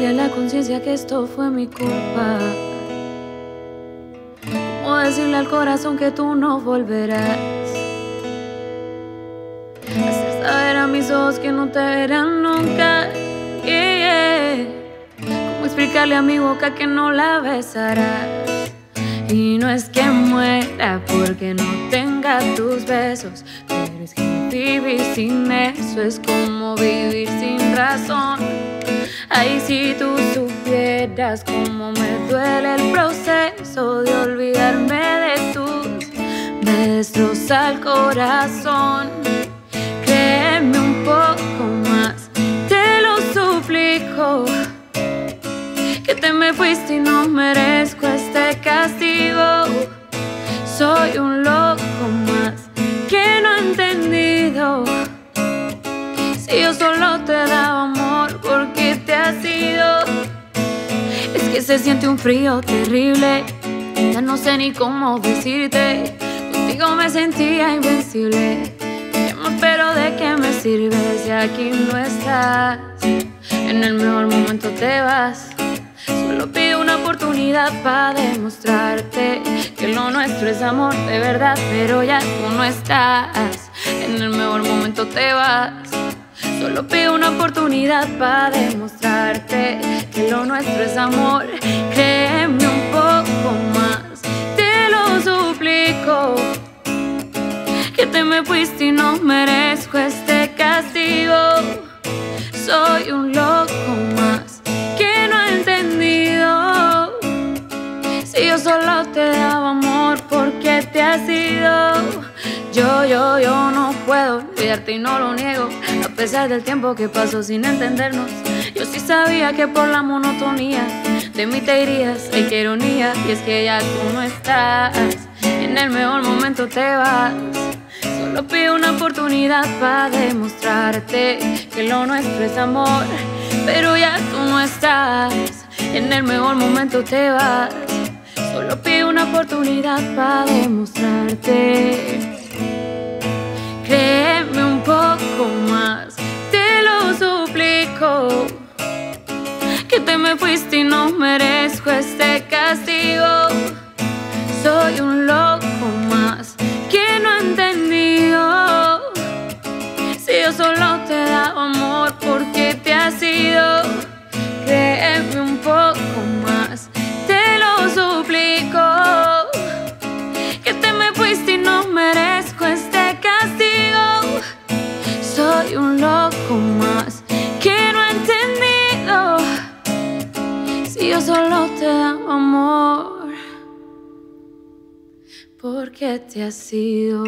explicarle a la conciencia que esto fue mi culpa? ¿Cómo decirle al corazón que tú no volverás? Hacer saber a mis ojos que no te verán nunca. ¿Cómo explicarle a mi boca que no la besarás? Y no es que muera porque no tenga tus besos, pero es que vivir sin eso es como vivir sin razón. Ay, si tú supieras cómo me duele el proceso de olvidarme de tus besos al corazón. Créeme un poco más, te lo suplico. Que te me fuiste y no merezco este castigo. Soy un loco se siente un frío terrible. Ya no sé ni cómo decirte. Contigo me sentía invencible. Pero de qué me sirve si aquí no estás. En el mejor momento te vas. Solo pido una oportunidad para demostrarte que lo nuestro es amor de verdad, pero ya tú no estás. En el mejor momento te vas. Solo pido una oportunidad para demostrarte que lo nuestro es amor. Créeme un poco más, te lo suplico. Que te me fuiste y no merezco este castigo. Soy un loco más que no he entendido. Si yo solo te daba amor, porque te has ido? Yo, yo, yo no puedo olvidarte y no lo niego. A pesar del tiempo que pasó sin entendernos, yo sí sabía que por la monotonía de mí te irías. Ay, qué ironía, y es que ya tú no estás. En el mejor momento te vas. Solo pido una oportunidad para demostrarte que lo nuestro es amor. Pero ya tú no estás. En el mejor momento te vas. Solo pido una oportunidad para demostrarte. Que te me fuiste y no merezco este castigo. Soy un loco más que no he entendido. Si yo solo te daba amor, porque te has ido? Créeme un poco más, te lo suplico. Que te me fuiste y no merezco este castigo. Soy un loco más amor, porque te has ido?